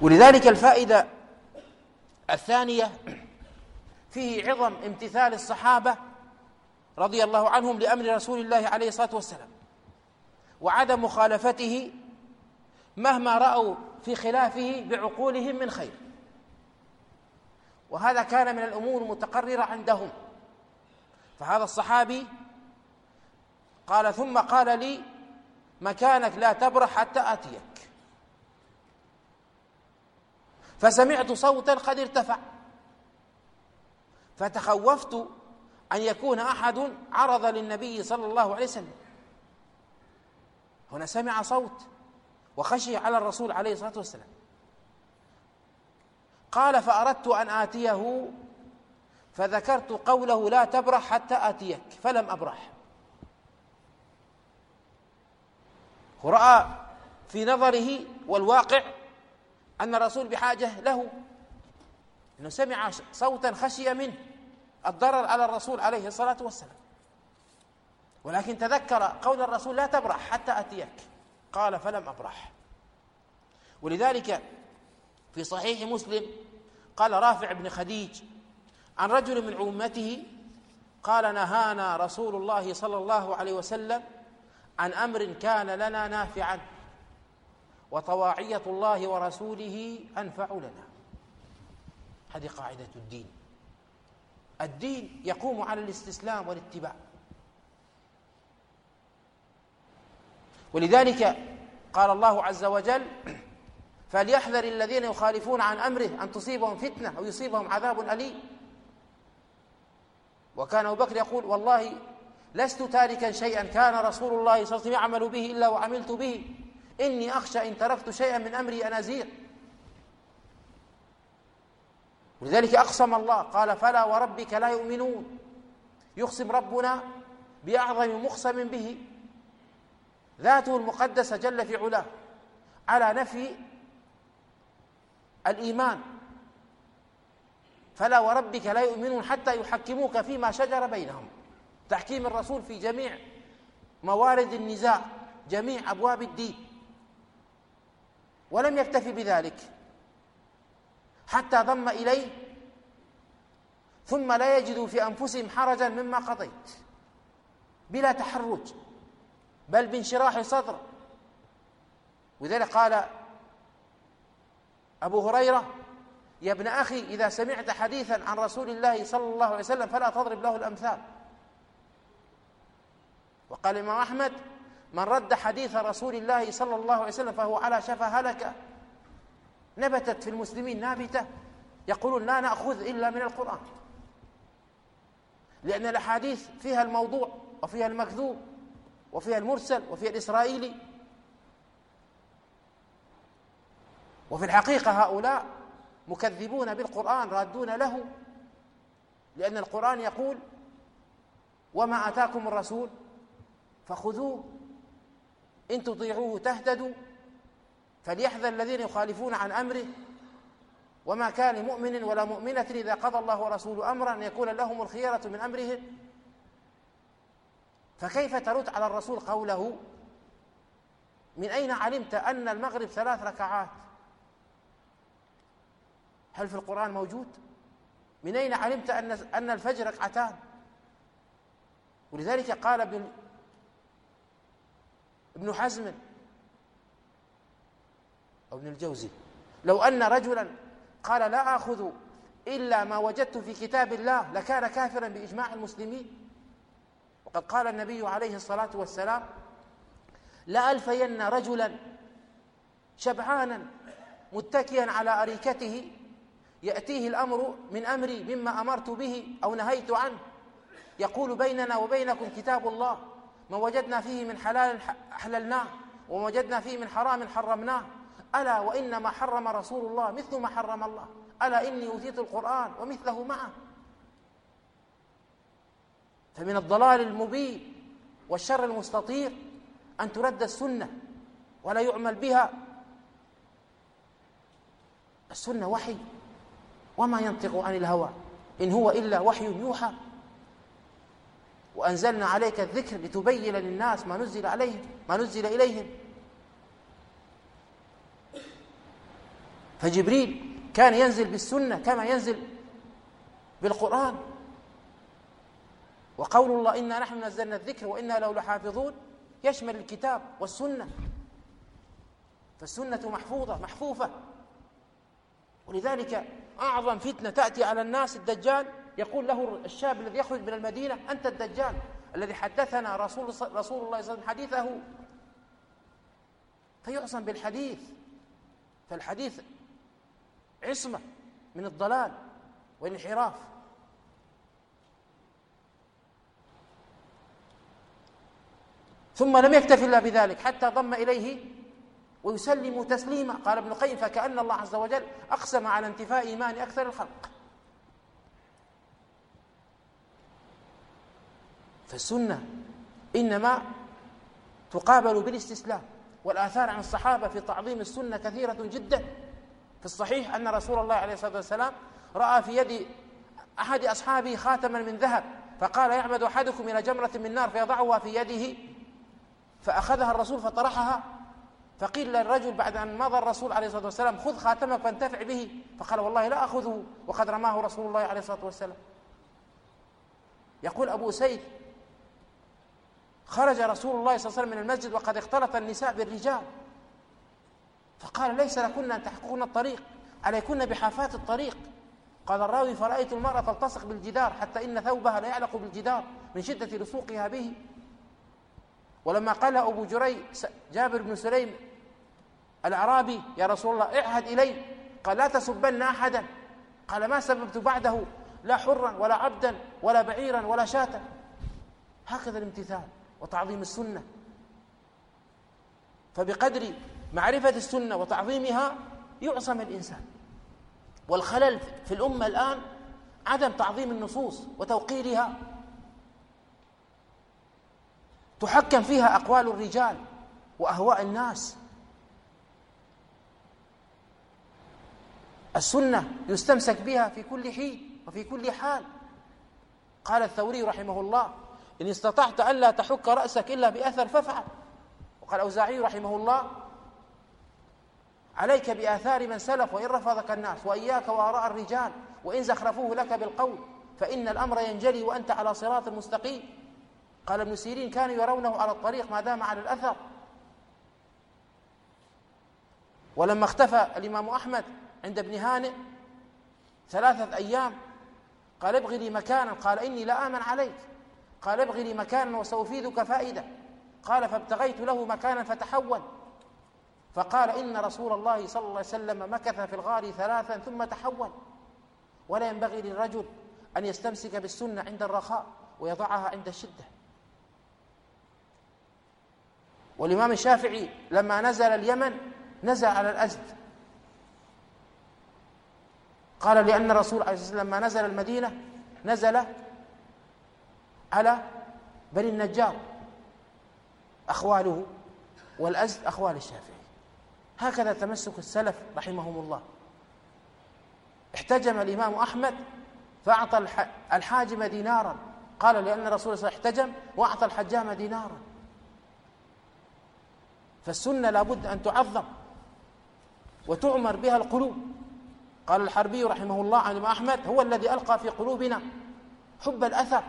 ولذلك الفائدة الثانية فيه عظم امتثال الصحابة رضي الله عنهم لأمر رسول الله عليه الصلاة والسلام وعدم مخالفته مهما رأوا في خلافه بعقولهم من خير. وهذا كان من الأمور المتقررة عندهم. فهذا الصحابي قال ثم قال لي مكانك لا تبرح حتى آتيك. فسمعت صوتا قد ارتفع. فتخوفت أن يكون أحد عرض للنبي صلى الله عليه وسلم. هنا سمع صوت وخشي على الرسول عليه الصلاة والسلام. قال فأردت أن آتيه فذكرت قوله لا تبرح حتى آتيك فلم أبرح. ورأى في نظره والواقع أن الرسول بحاجة له أنه سمع صوتا خشي منه الضرر على الرسول عليه الصلاة والسلام. ولكن تذكر قول الرسول لا تبرح حتى أتيك. قال فلم أبرح. ولذلك في صحيح مسلم قال رافع بن خديج عن رجل من عمته قال نهانا رسول الله صلى الله عليه وسلم عن أمر كان لنا نافعا. وطواعية الله ورسوله أنفع لنا. هذه قاعدة الدين. الدين يقوم على الاستسلام والاتباع. ولذلك قال الله عز وجل فليحذر الذين يخالفون عن أمره أن تصيبهم فتنة أو يصيبهم عذاب أليم. وكان أبو بكر يقول والله لست تاركا شيئا كان رسول الله صلى الله عليه وسلم يعمل به إلا وعملت به. إني أخشى إن تركت شيئا من أمري ان ازيغ ولذلك أقسم الله قال فلا وربك لا يؤمنون. يقسم ربنا بأعظم مقسم به. ذاته المقدسة جل في علاه على نفي الإيمان. فلا وربك لا يؤمنون حتى يحكموك فيما شجر بينهم. تحكيم الرسول في جميع موارد النزاع جميع أبواب الدين. ولم يكتفي بذلك. حتى ضم إليه ثم لا يجدوا في أنفسهم حرجا مما قضيت. بلا تحرج بل بانشراح صدر. ولذلك قال أبو هريرة يا ابن أخي إذا سمعت حديثا عن رسول الله صلى الله عليه وسلم فلا تضرب له الأمثال. وقال الإمام أحمد من رد حديث رسول الله صلى الله عليه وسلم فهو على شفا هلكه نبتت في المسلمين نابتة يقولون لا نأخذ إلا من القرآن. لأن الأحاديث فيها الموضوع وفيها المكذوب وفيها المرسل وفيها الإسرائيلي. وفي الحقيقة هؤلاء مكذبون بالقرآن رادون له لأن القرآن يقول وما آتاكم الرسول فخذوه إن تطيعوه تهتدوا فليحذر الذين يخالفون عن أمره. وما كان لمؤمن ولا مؤمنة إذا قضى الله ورسوله أمرا أن يكون لهم الخيرة من أمرهم. فكيف ترد على الرسول قوله من أين علمت أن المغرب ثلاث ركعات؟ هل في القرآن موجود؟ من أين علمت أن أن الفجر ركعتان؟ ولذلك قال ابن ابن حزم أو ابن الجوزي. لو أن رجلا قال لا آخذ إلا ما وجدت في كتاب الله لكان كافرا بإجماع المسلمين. وقد قال النبي عليه الصلاة والسلام لألفين رجلا شبعانا متكئا على أريكته يأتيه الأمر من أمري مما أمرت به أو نهيت عنه. يقول بيننا وبينكم كتاب الله. ما وجدنا فيه من حلال أحللناه وما وجدنا فيه من حرام حرمناه. ألا وإنما حرم رسول الله مثل ما حرم الله. ألا إني أوتيت القرآن ومثله معه. فمن الضلال المبين والشر المستطير أن ترد السنة ولا يعمل بها. السنة وحي وما ينطق عن الهوى. إن هو إلا وحي يوحى. وأنزلنا عليك الذكر لتبين للناس ما نزل عليهم ما نزل إليهم. فجبريل كان ينزل بالسنة كما ينزل بالقرآن. وقول الله إنا نحن نزلنا الذكر وإنا له لحافظون يشمل الكتاب والسنة. فالسنة محفوظة محفوفة. ولذلك أعظم فتنة تأتي على الناس الدجال يقول له الشاب الذي يخرج من المدينة أنت الدجال الذي حدثنا رسول رسول الله صلى الله عليه وسلم حديثه. فيعصم بالحديث. فالحديث عصمة من الضلال والانحراف. ثم لم يكتف إلا بذلك حتى ضم إليه ويسلم تسليما. قال ابن القيم فكأن الله عز وجل أقسم على انتفاء إيمان أكثر الخلق. فالسنة إنما تقابل بالاستسلام والآثار عن الصحابة في تعظيم السنة كثيرة جدا. في الصحيح أن رسول الله عليه الصلاة والسلام رأى في يد أحد أصحابه خاتما من ذهب فقال يعمد أحدكم إلى جمرة من نار فيضعها في يده. فأخذها الرسول فطرحها فقيل للرجل بعد أن مضى الرسول عليه الصلاة والسلام خذ خاتمك فانتفع به. فقال والله لا أخذه. وقد رماه رسول الله عليه الصلاة والسلام. يقول أبو سيد خرج رسول الله صلى الله عليه وسلم من المسجد وقد اختلط النساء بالرجال. فقال ليس لكن أن تحققن الطريق عليكن بحافات الطريق. قال الراوي فرأيت المرأة تلتصق بالجدار حتى إن ثوبها لا يعلق بالجدار من شدة لصوقها به. ولما قال أبو جري جابر بن سليم الأعرابي يا رسول الله اعهد إلي. قال لا تسبن أحدا. قال ما سببت بعده؟ لا حرا ولا عبدا ولا بعيرا ولا شاة. هكذا الامتثال. وتعظيم السنة. فبقدر معرفة السنة وتعظيمها يعصم الإنسان. والخلل في الأمة الآن عدم تعظيم النصوص وتوقيرها. تحكم فيها أقوال الرجال وأهواء الناس. السنة يستمسك بها في كل حين وفي كل حال. قال الثوري رحمه الله إن استطعت ألا تحك رأسك إلا بأثر فافعل. وقال أوزاعي رحمه الله عليك بآثار من سلف وإن رفضك الناس وإياك وآراء الرجال وإن زخرفوه لك بالقول فإن الأمر ينجلي وأنت على صراط مستقيم. قال ابن سيرين كانوا يرونه على الطريق ما دام على الأثر. ولما اختفى الإمام أحمد عند ابن هانئ ثلاثة أيام قال ابغي لي مكانا قال إني لا آمن عليك. قال ابغي لي مكانا وسأفيدك فائدة. قال فابتغيت له مكانا فتحول. فقال إن رسول الله صلى الله عليه وسلم مكث في الغار ثلاثا ثم تحول. ولا ينبغي للرجل أن يستمسك بالسنة عند الرخاء ويضعها عند الشدة. والإمام الشافعي لما نزل اليمن نزل على الأزد. قال لأن الرسول عليه الصلاة والسلام لما نزل المدينة نزل على بني النجار أخواله والأزد أخوال الشافعي. هكذا تمسك السلف رحمهم الله. احتجم الإمام أحمد فأعطى الحاجم دينارا. قال لأن الرسول صلى الله عليه وسلم احتجم وأعطى الحجام دينارا. فالسنة لابد أن تعظم وتعمر بها القلوب. قال الحربي رحمه الله عن أحمد هو الذي ألقى في قلوبنا حب الأثر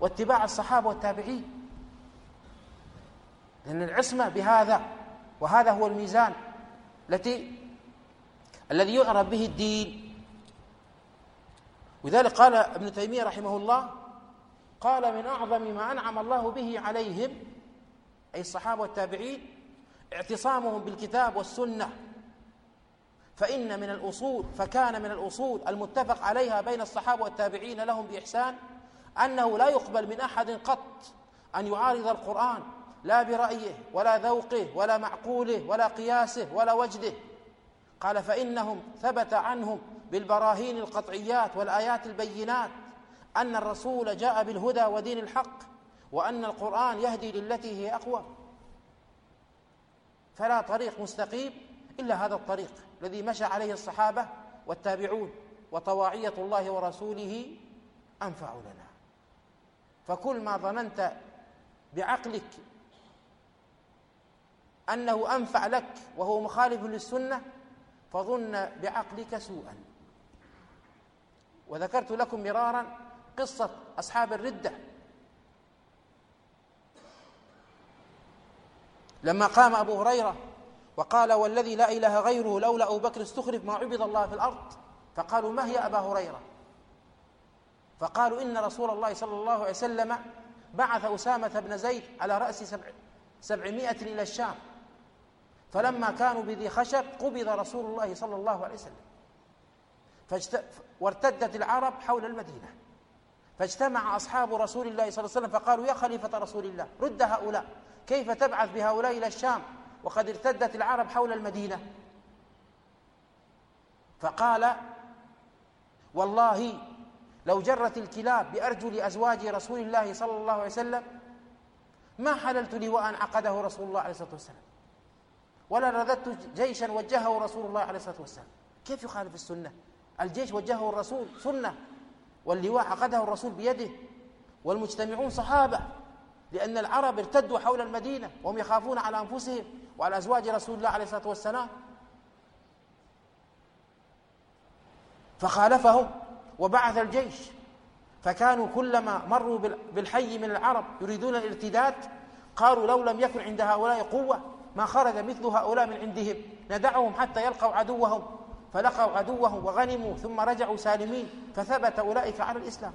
واتباع الصحابة والتابعين. لأن العصمة بهذا وهذا هو الميزان التي الذي يعرف به الدين. ولذلك قال ابن تيمية رحمه الله قال من أعظم ما أنعم الله به عليهم أي الصحابة والتابعين اعتصامهم بالكتاب والسنة. فإن من الأصول فكان من الأصول المتفق عليها بين الصحابة والتابعين لهم بإحسان أنه لا يقبل من أحد قط أن يعارض القرآن لا برأيه ولا ذوقه ولا معقوله ولا قياسه ولا وجده. قال فإنهم ثبت عنهم بالبراهين القطعيات والآيات البينات أن الرسول جاء بالهدى ودين الحق وأن القرآن يهدي للتي هي أقوى. فلا طريق مستقيم إلا هذا الطريق الذي مشى عليه الصحابة والتابعون وطواعية الله ورسوله أنفع لنا. فكل ما ظننت بعقلك أنه أنفع لك وهو مخالف للسنة فظن بعقلك سوءا. وذكرت لكم مرارا قصة أصحاب الردة. لما قام أبو هريرة وقال والذي لا إله غيره لولا أبو بكر استخرف ما عبد الله في الأرض فقالوا ما هي أبا هريرة؟ فقالوا إن رسول الله صلى الله عليه وسلم بعث أسامة بن زيد على رأس سبع سبعمائة إلى الشام. فلما كانوا بذي خشب قبض رسول الله صلى الله عليه وسلم. فاجت... وارتدت العرب حول المدينة. فاجتمع أصحاب رسول الله صلى الله عليه وسلم فقالوا يا خليفة رسول الله رد هؤلاء. كيف تبعث بهؤلاء إلى الشام؟ وقد ارتدت العرب حول المدينة. فقال والله لو جرت الكلاب بأرجل أزواج رسول الله صلى الله عليه وسلم ما حللت لواء عقده رسول الله عليه الصلاة والسلام؟ ولا رذدت جيشا وجهه رسول الله عليه الصلاة والسلام. كيف يخالف السنة؟ الجيش وجهه الرسول سنة واللواء عقده الرسول بيده والمجتمعون صحابة لأن العرب ارتدوا حول المدينة وهم يخافون على أنفسهم وعلى أزواج رسول الله عليه الصلاة والسلام. فخالفهم وبعث الجيش. فكانوا كلما مروا بالحي من العرب يريدون الارتداد قالوا لو لم يكن عند هؤلاء قوة ما خرج مثل هؤلاء من عندهم. ندعهم حتى يلقوا عدوهم. فلقوا عدوهم وغنموا ثم رجعوا سالمين. فثبت أولئك على الإسلام.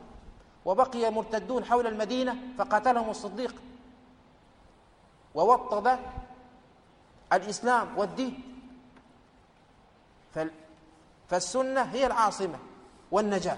وبقي مرتدون حول المدينة فقتلهم الصديق. ووطد الإسلام والدين. فالسنة هي العاصمة. والنجاة